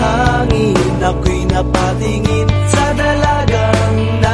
hangin Ako'y napatingin sa dalagang na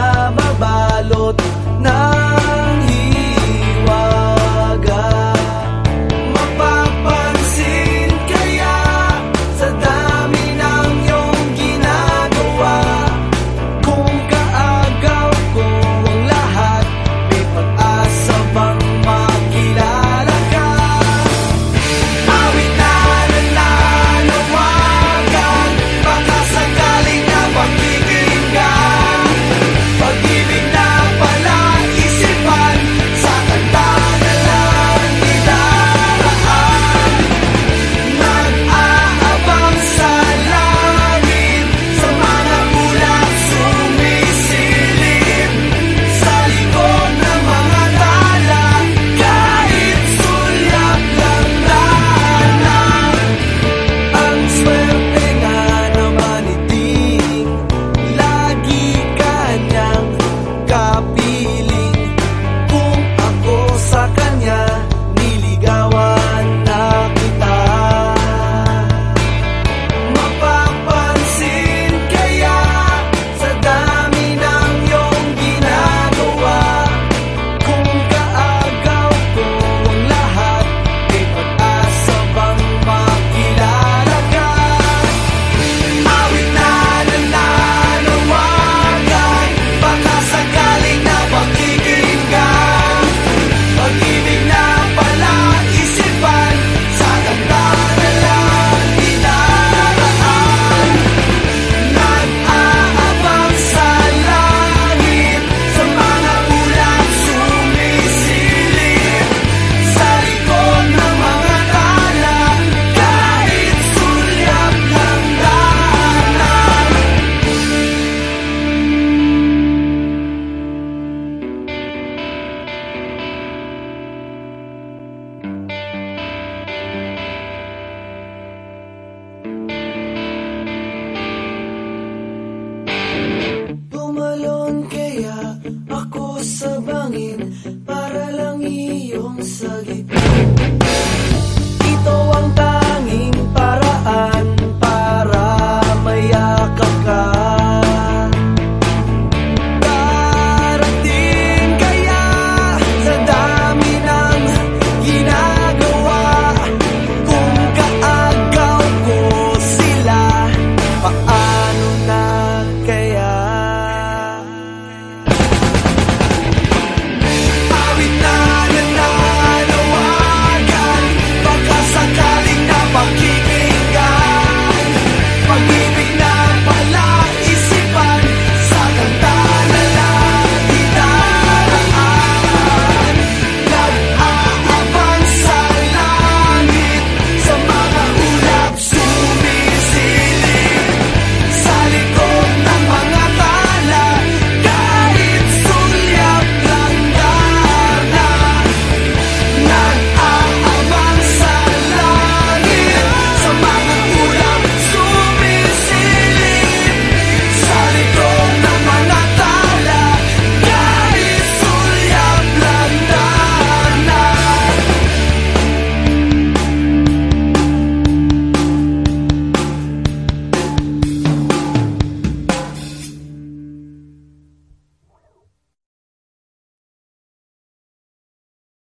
Ako sa bangin para lang iyong sagip.